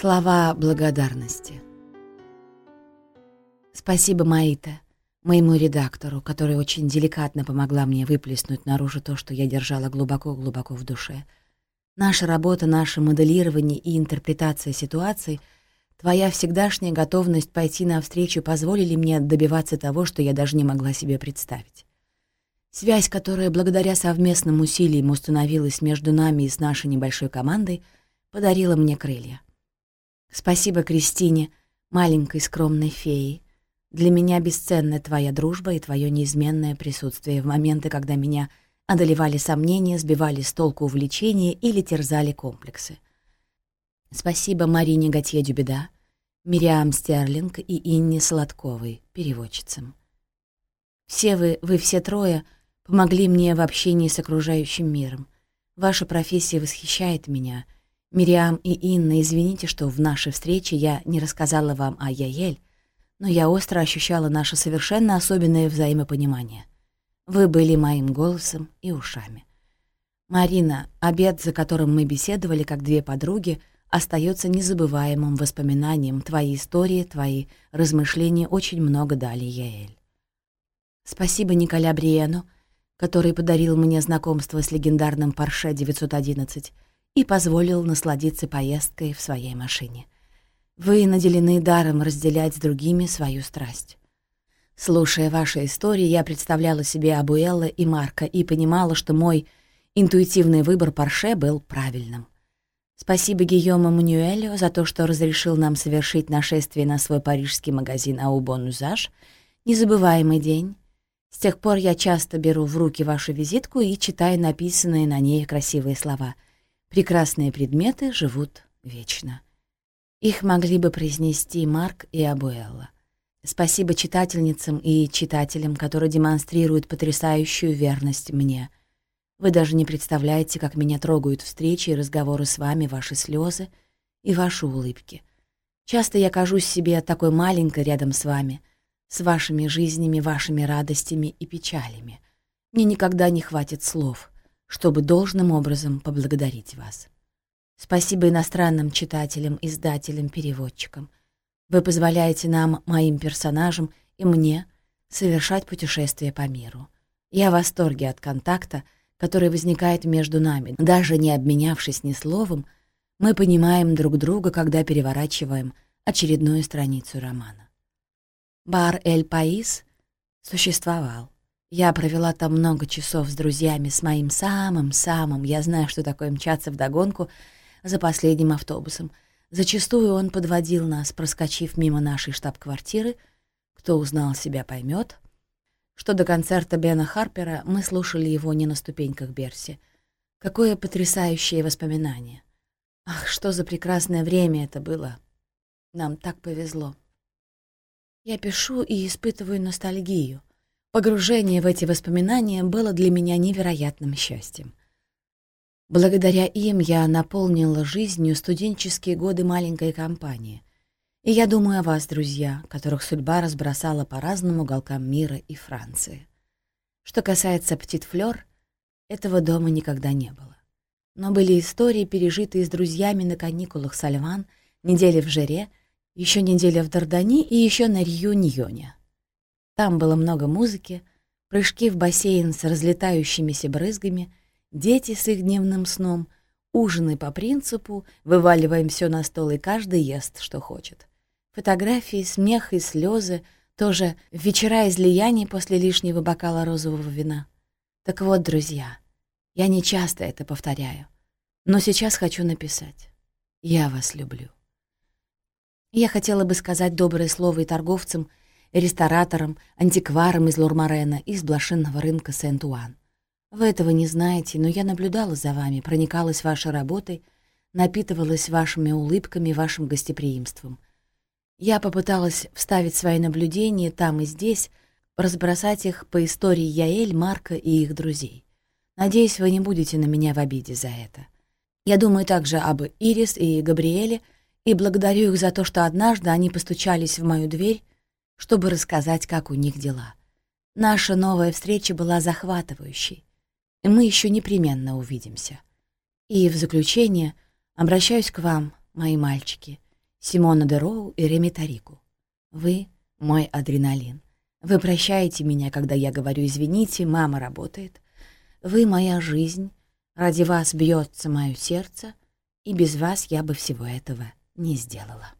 Слова благодарности. Спасибо, Маита, моему редактору, который очень деликатно помогла мне выплеснуть наружу то, что я держала глубоко-глубоко в душе. Наша работа, наше моделирование и интерпретация ситуаций, твоя всегдашняя готовность пойти навстречу позволили мне добиваться того, что я даже не могла себе представить. Связь, которая благодаря совместным усилиям установилась между нами и с нашей небольшой командой, подарила мне крылья. Спасибо Кристине, маленькой скромной феи. Для меня бесценна твоя дружба и твое неизменное присутствие в моменты, когда меня одолевали сомнения, сбивали с толку увлечения или терзали комплексы. Спасибо Марине Готье-Дюбеда, Мириам Стерлинг и Инне Сладковой, переводчицам. Все вы, вы все трое, помогли мне в общении с окружающим миром. Ваша профессия восхищает меня — Мириам и Инна, извините, что в нашей встрече я не рассказала вам о Яель, но я остро ощущала наше совершенно особенное взаимопонимание. Вы были моим голосом и ушами. Марина, обед, за которым мы беседовали как две подруги, остается незабываемым воспоминанием. Твои истории, твои размышления очень много дали Яэль. Спасибо Николя Бриену, который подарил мне знакомство с легендарным Порше 911 и позволил насладиться поездкой в своей машине. Вы наделены даром разделять с другими свою страсть. Слушая ваши истории, я представляла себе Абуэлла и Марка и понимала, что мой интуитивный выбор Порше был правильным. Спасибо Гийому Мануэлю за то, что разрешил нам совершить нашествие на свой парижский магазин Аубон Узаж. Незабываемый день. С тех пор я часто беру в руки вашу визитку и читаю написанные на ней красивые слова — Прекрасные предметы живут вечно. Их могли бы произнести Марк и Абуэлла. Спасибо читательницам и читателям, которые демонстрируют потрясающую верность мне. Вы даже не представляете, как меня трогают встречи и разговоры с вами, ваши слезы и ваши улыбки. Часто я кажусь себе такой маленькой рядом с вами, с вашими жизнями, вашими радостями и печалями. Мне никогда не хватит слов — чтобы должным образом поблагодарить вас. Спасибо иностранным читателям, издателям, переводчикам. Вы позволяете нам, моим персонажам и мне совершать путешествия по миру. Я в восторге от контакта, который возникает между нами. Даже не обменявшись ни словом, мы понимаем друг друга, когда переворачиваем очередную страницу романа. Бар «Эль Паис» существовал. Я провела там много часов с друзьями, с моим самым-самым, я знаю, что такое мчаться вдогонку за последним автобусом. Зачастую он подводил нас, проскочив мимо нашей штаб-квартиры. Кто узнал себя, поймет, что до концерта Бена Харпера мы слушали его не на ступеньках Берси. Какое потрясающее воспоминание. Ах, что за прекрасное время это было. Нам так повезло. Я пишу и испытываю ностальгию. Погружение в эти воспоминания было для меня невероятным счастьем. Благодаря им я наполнила жизнью студенческие годы маленькой компании. И я думаю о вас, друзья, которых судьба разбросала по разным уголкам мира и Франции. Что касается Птит Флёр, этого дома никогда не было. Но были истории, пережитые с друзьями на каникулах с Альван, недели в Жере, еще неделя в Дардани и еще на Рью-Ньоне. Там было много музыки, прыжки в бассейн с разлетающимися брызгами, дети с их дневным сном, ужины по принципу «вываливаем все на стол, и каждый ест, что хочет». Фотографии, смех и слезы, тоже вечера излияний после лишнего бокала розового вина. Так вот, друзья, я не часто это повторяю, но сейчас хочу написать. Я вас люблю. Я хотела бы сказать доброе слово и торговцам, ресторатором, антикваром из Лурмарена и с блошинного рынка Сент-Уан. Вы этого не знаете, но я наблюдала за вами, проникалась вашей работой, напитывалась вашими улыбками, вашим гостеприимством. Я попыталась вставить свои наблюдения там и здесь, разбросать их по истории Яэль, Марка и их друзей. Надеюсь, вы не будете на меня в обиде за это. Я думаю также об Ирис и Габриэле и благодарю их за то, что однажды они постучались в мою дверь чтобы рассказать, как у них дела. Наша новая встреча была захватывающей, и мы еще непременно увидимся. И в заключение обращаюсь к вам, мои мальчики, Симона де Роу и Реми Тарику. Вы — мой адреналин. Вы прощаете меня, когда я говорю «извините, мама работает». Вы — моя жизнь. Ради вас бьется мое сердце, и без вас я бы всего этого не сделала.